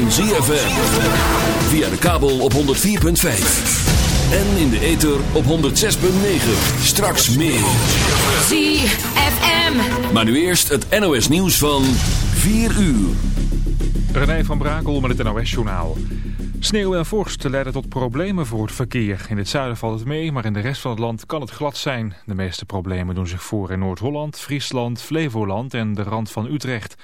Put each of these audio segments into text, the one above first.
van ZFM. Via de kabel op 104.5. En in de ether op 106.9. Straks meer. ZFM. Maar nu eerst het NOS nieuws van 4 uur. René van Brakel met het NOS-journaal. Sneeuw en vorst leiden tot problemen voor het verkeer. In het zuiden valt het mee, maar in de rest van het land kan het glad zijn. De meeste problemen doen zich voor in Noord-Holland, Friesland, Flevoland en de rand van Utrecht.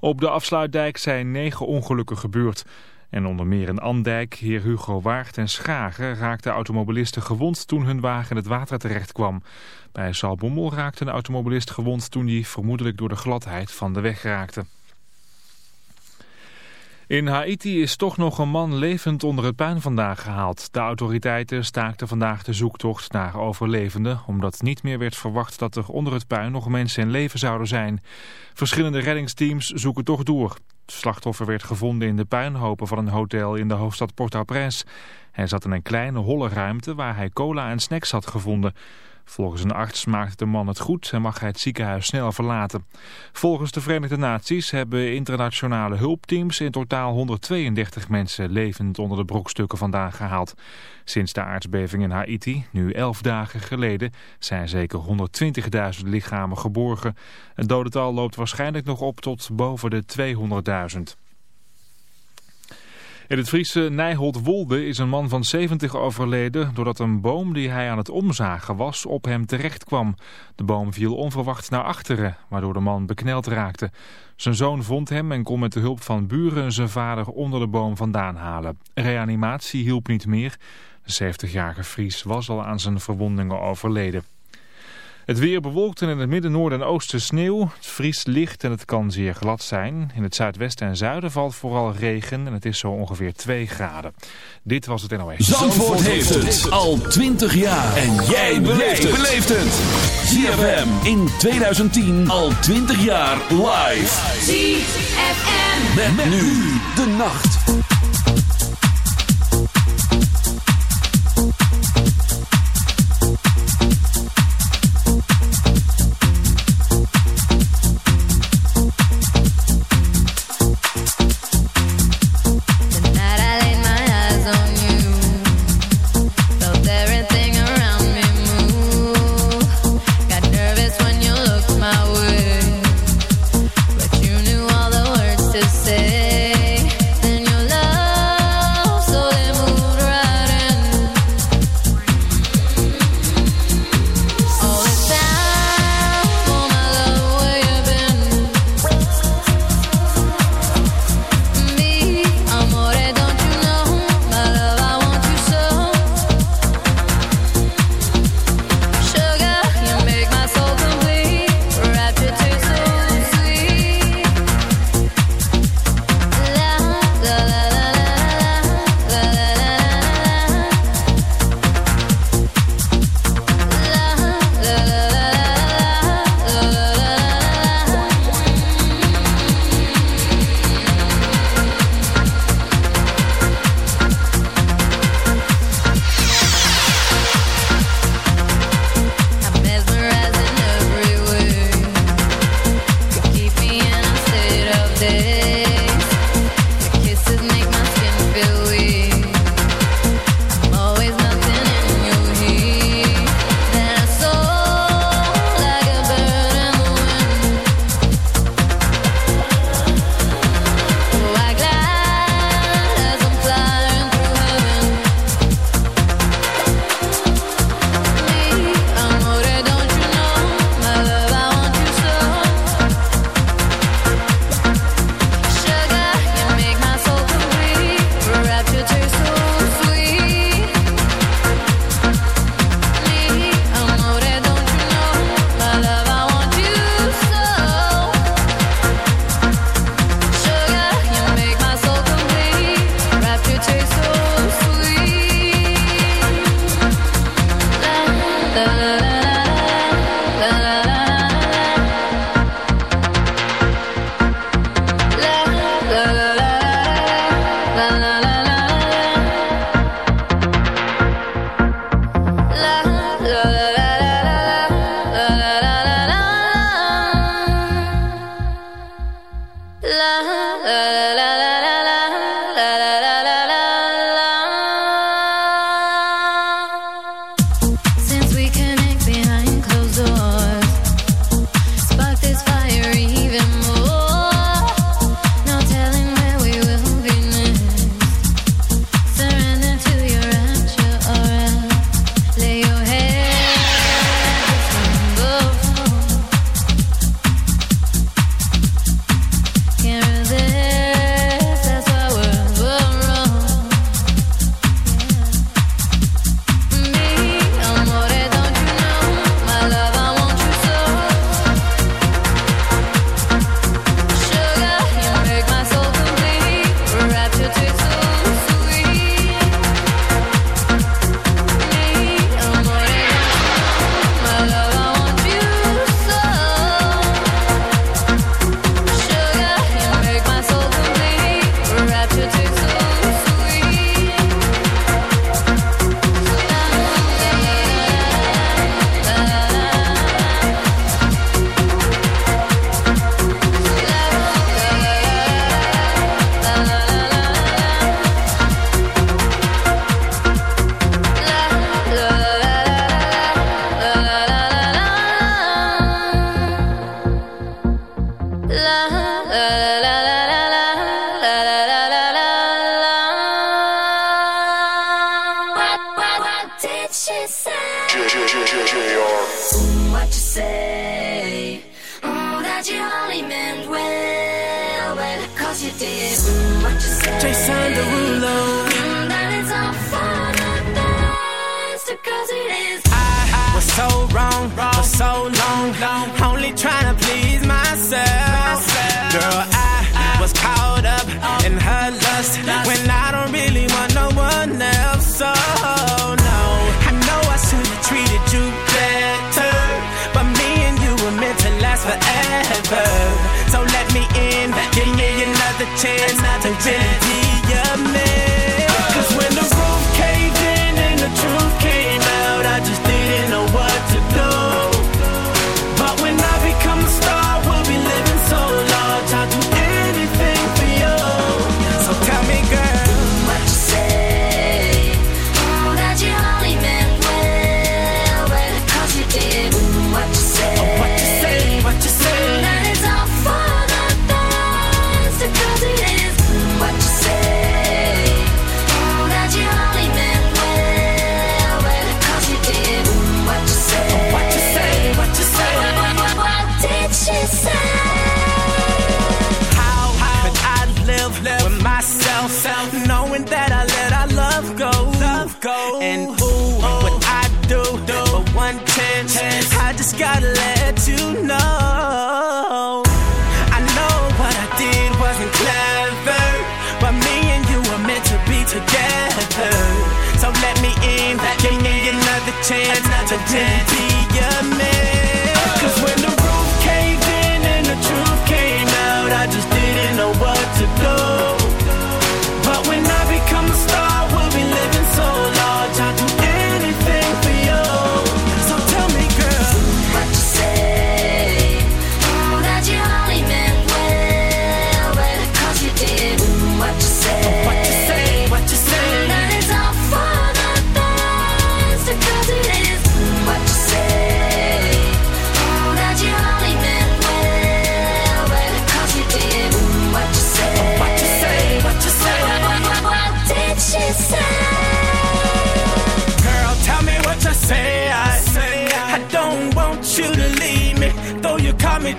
Op de afsluitdijk zijn negen ongelukken gebeurd. En onder meer in Andijk, Heer Hugo Waard en Schagen raakten automobilisten gewond toen hun wagen het water terecht kwam. Bij Salbommel raakte een automobilist gewond toen hij vermoedelijk door de gladheid van de weg raakte. In Haiti is toch nog een man levend onder het puin vandaag gehaald. De autoriteiten staakten vandaag de zoektocht naar overlevenden... omdat niet meer werd verwacht dat er onder het puin nog mensen in leven zouden zijn. Verschillende reddingsteams zoeken toch door. Het slachtoffer werd gevonden in de puinhopen van een hotel in de hoofdstad Port-au-Prince. Hij zat in een kleine holle ruimte waar hij cola en snacks had gevonden... Volgens een arts maakte de man het goed en mag hij het ziekenhuis snel verlaten. Volgens de Verenigde Naties hebben internationale hulpteams in totaal 132 mensen levend onder de brokstukken vandaan gehaald. Sinds de aardbeving in Haiti, nu 11 dagen geleden, zijn zeker 120.000 lichamen geborgen. Het dodental loopt waarschijnlijk nog op tot boven de 200.000. In het Friese Nijholt-Wolde is een man van 70 overleden doordat een boom die hij aan het omzagen was op hem terecht kwam. De boom viel onverwacht naar achteren, waardoor de man bekneld raakte. Zijn zoon vond hem en kon met de hulp van buren zijn vader onder de boom vandaan halen. Reanimatie hielp niet meer. De 70-jarige Fries was al aan zijn verwondingen overleden. Het weer bewolkt en in het midden, noorden en oosten sneeuw. Het vriest licht en het kan zeer glad zijn. In het zuidwesten en zuiden valt vooral regen en het is zo ongeveer 2 graden. Dit was het NOS. Zandvoort, heeft het al 20 jaar. En jij beleeft het. ZFM in 2010 al 20 jaar live. ZFM. Met, met nu de nacht. what you did, mm, what you said. Jason Derulo. Mm, that it's all for the best because it is. I, I was so wrong, wrong for so long, long. Only trying to please myself. myself. Girl, I, I, was caught up, up in her lust, lust when I don't really want no one else. So. tempted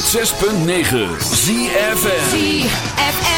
106.9 ZFM. ZFM.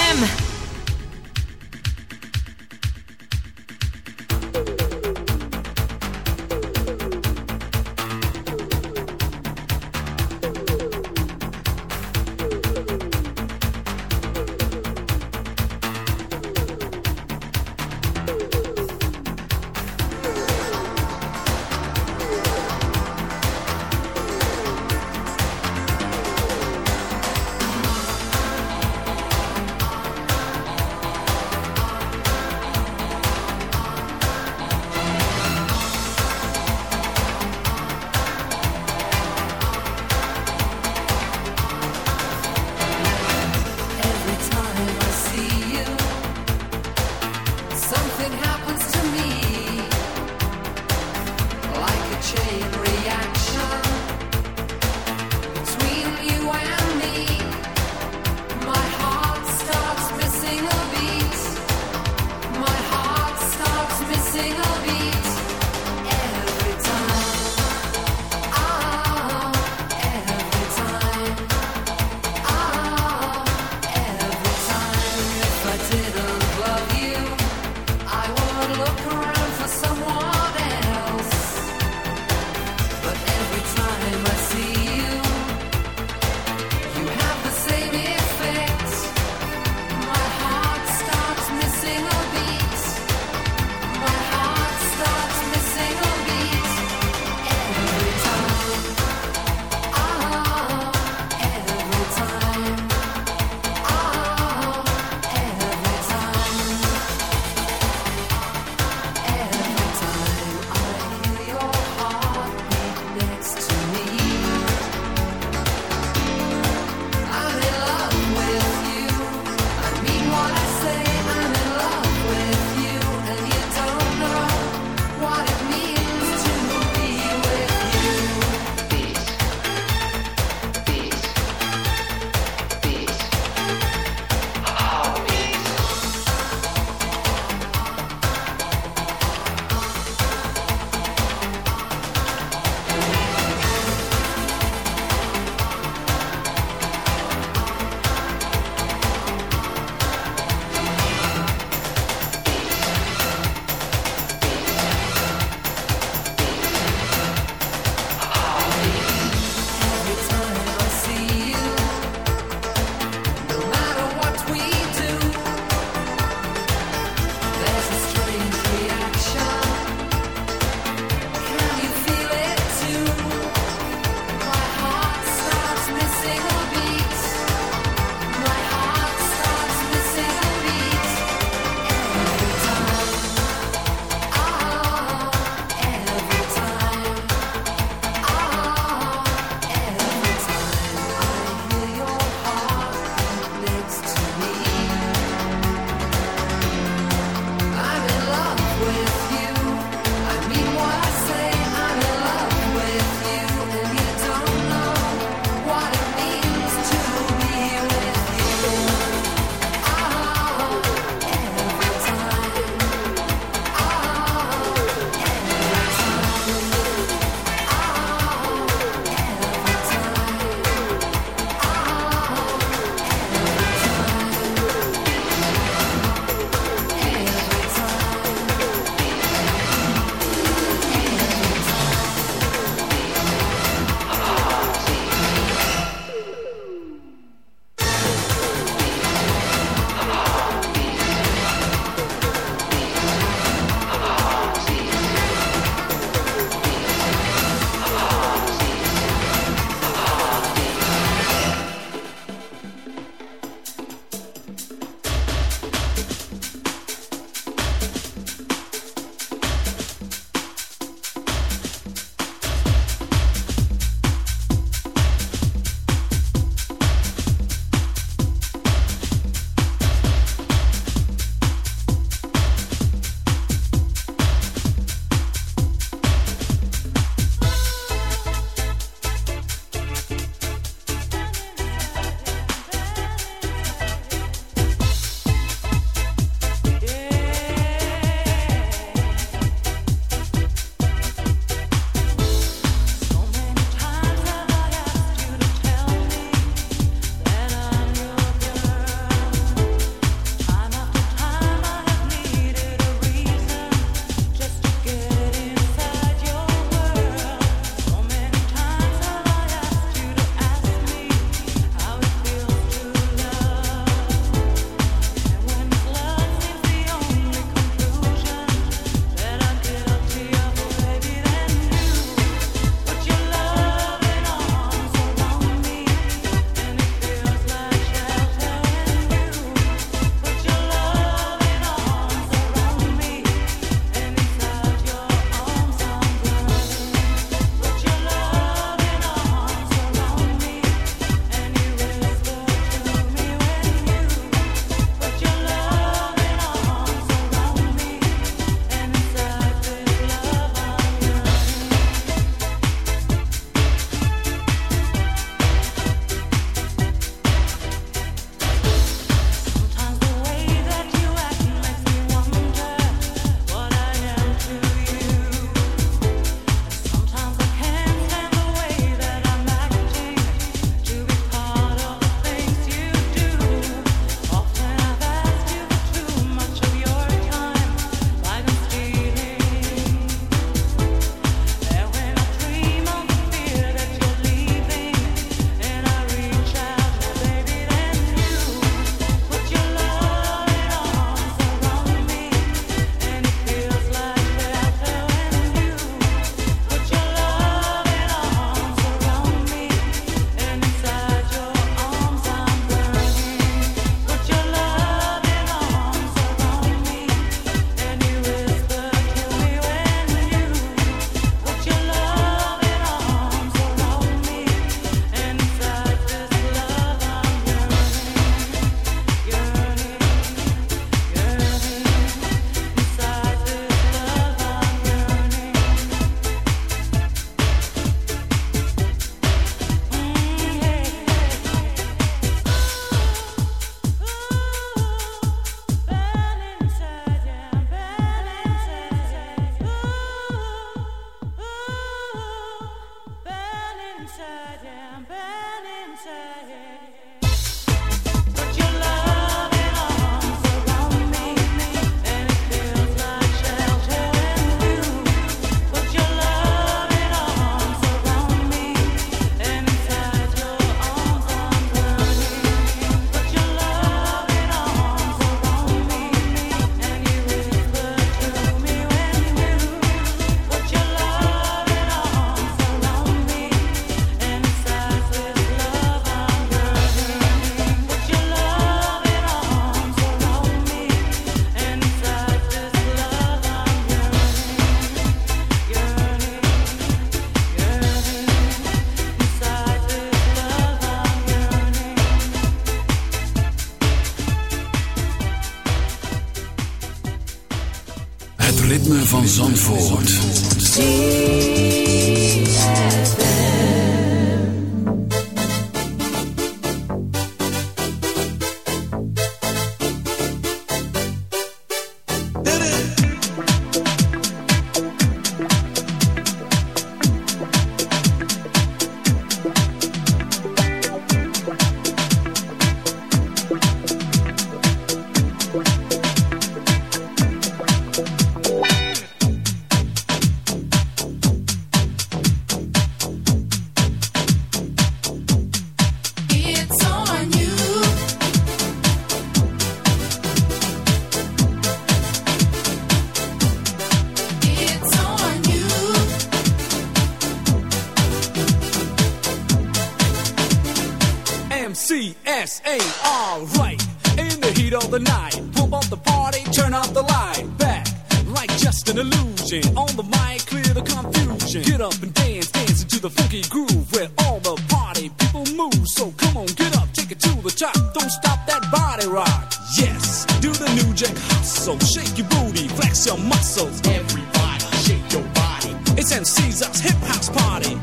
Everybody, shake your body. It's MC's hip house party.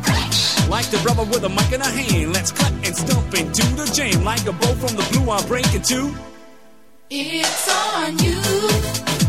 Like the rubber with a mic in a hand, let's cut and stomp into the jam. Like a bow from the blue, I'm breaking two. It's on you.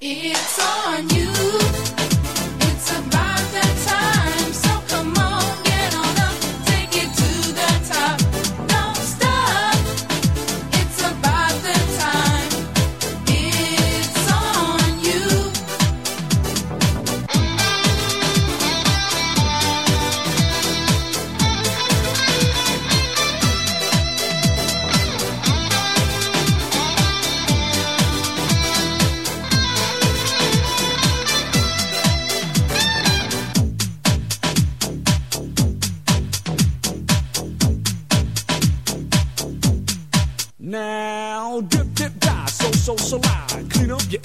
It's on you.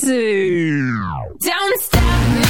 to. Don't stop me.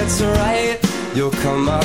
it's alright. You'll come out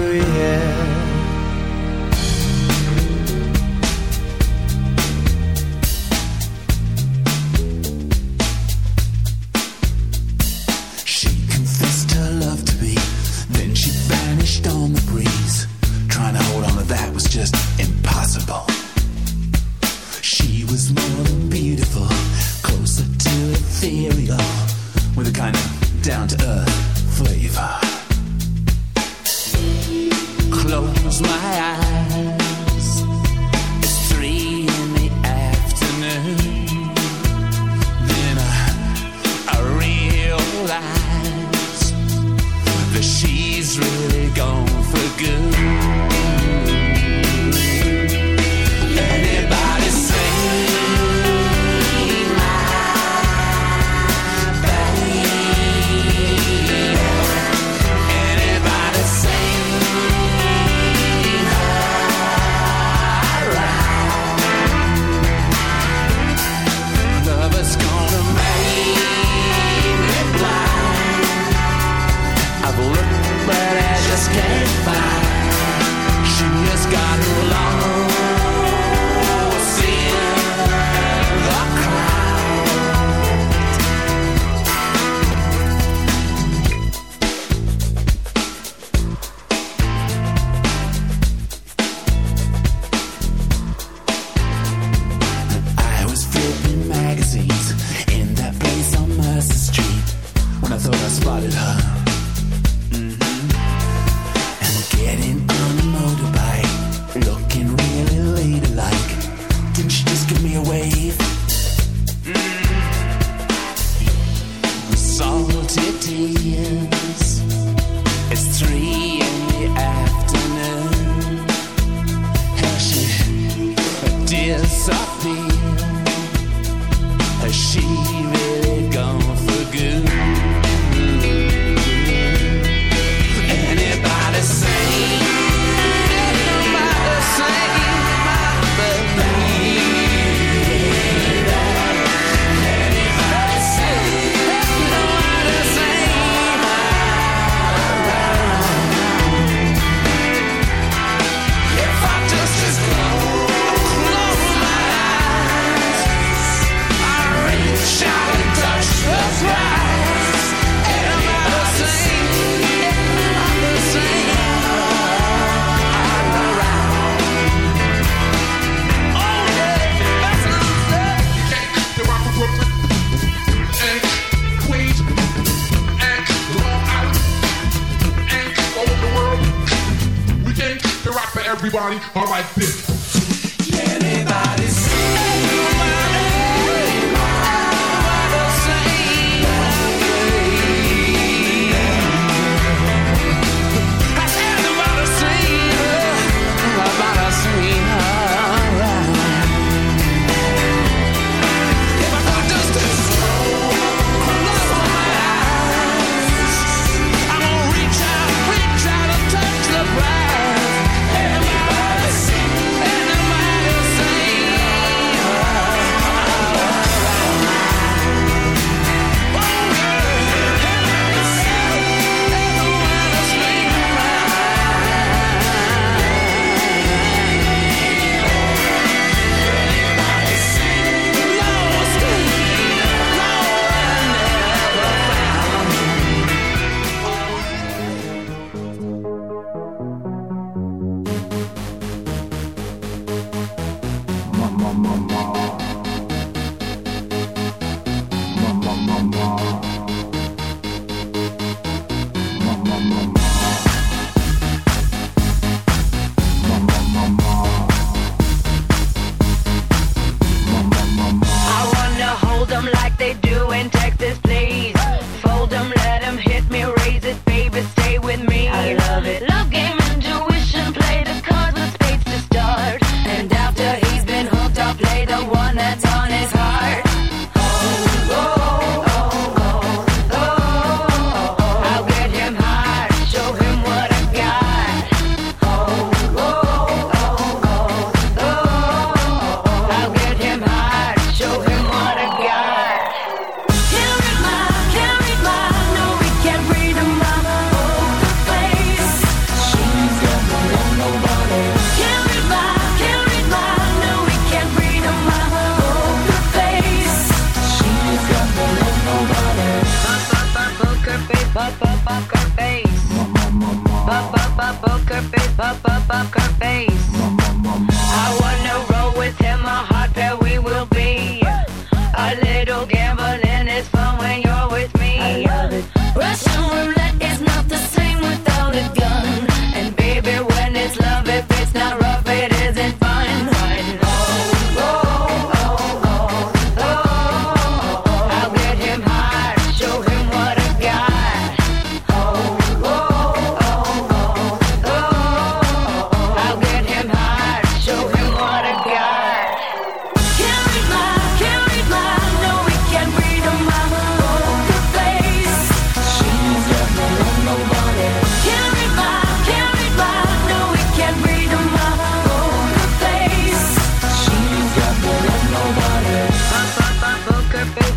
My eyes.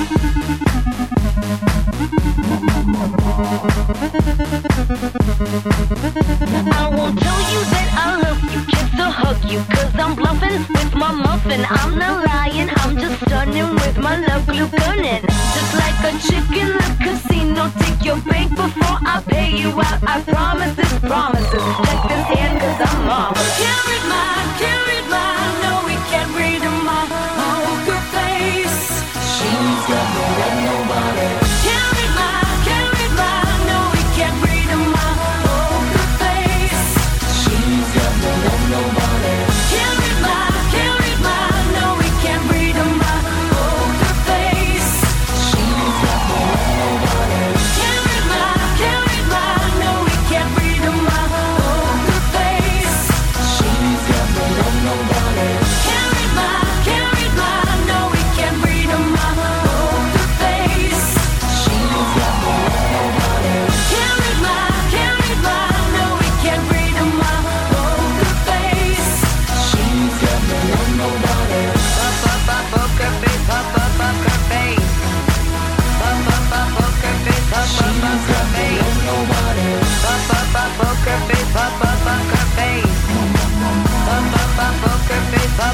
I won't tell you that I love you just to hug you I'm bluffing with my muffin. I'm not lying, I'm just stunning with my love glue Just like a chick in the casino Take your bank before I pay you out. I promise this promises. Check this hand cause I'm marvelous Can't my, can't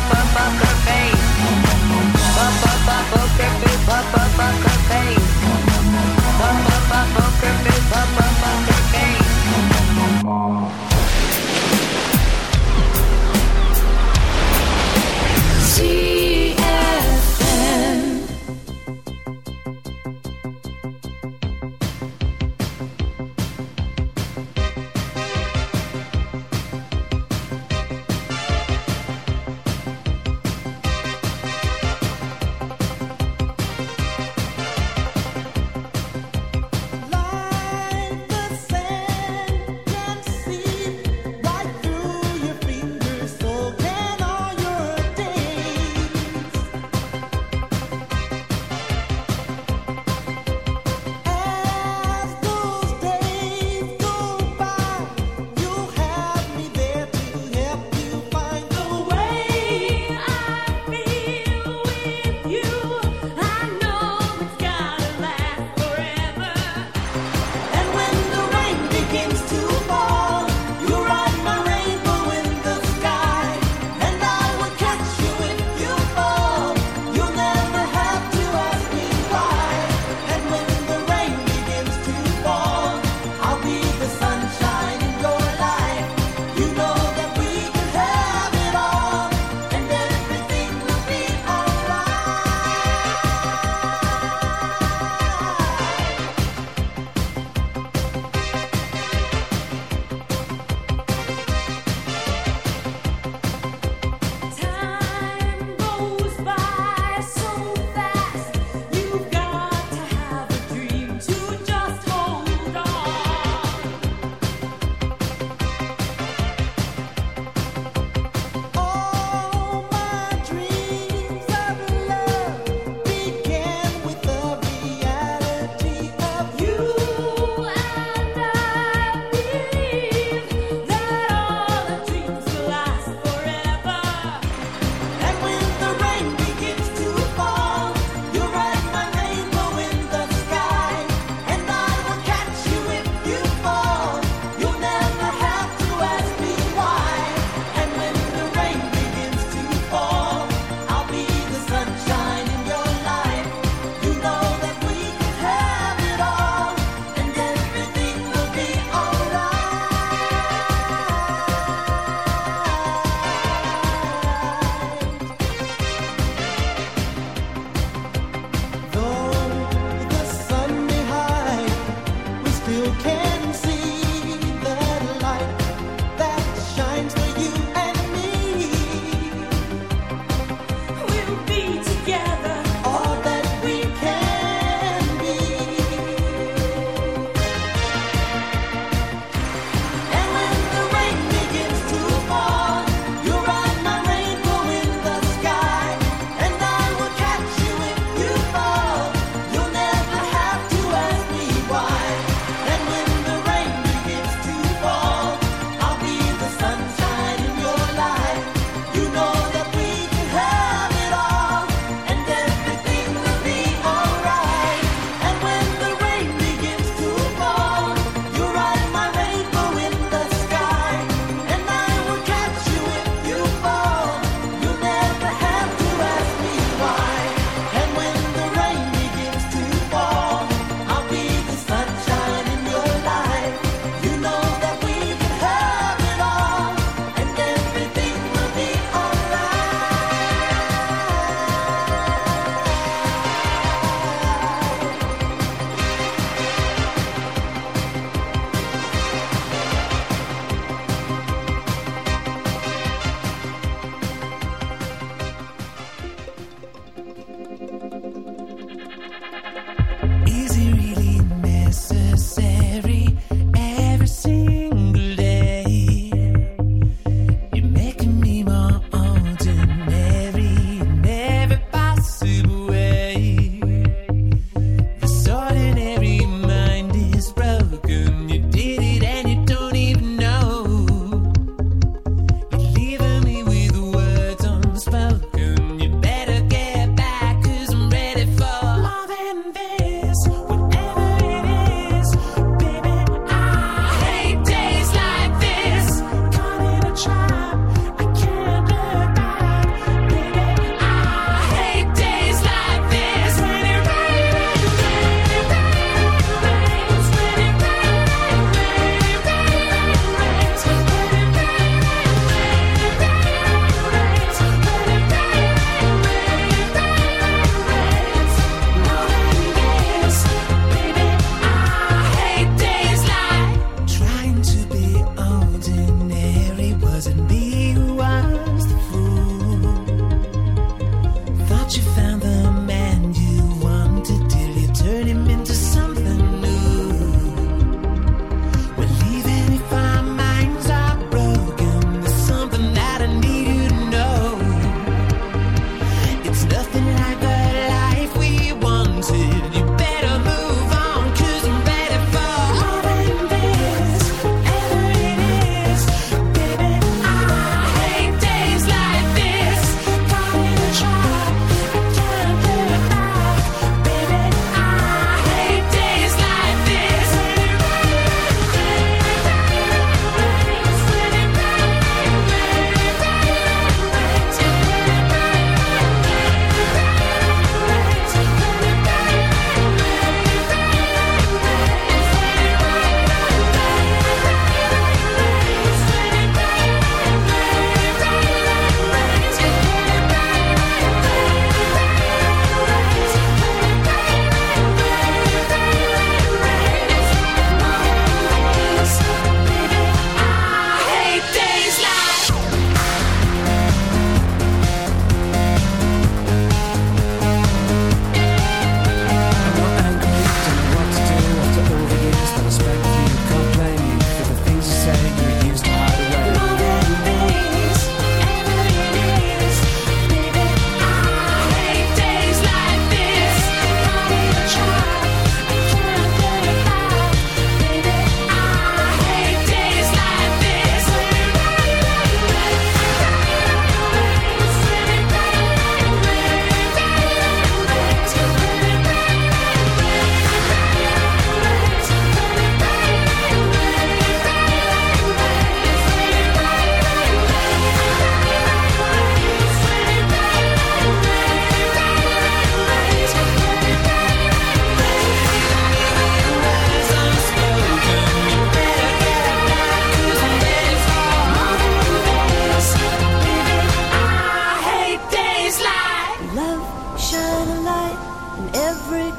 face Up, up, poker face Up, up, up, poker face Up, up, poker face